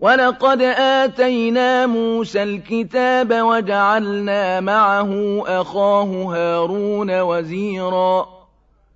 وَلَقَدْ آتَيْنَا مُوسَى الْكِتَابَ وَجَعَلْنَا مَعَهُ أَخَاهُ هَارُونَ وَزِيرًا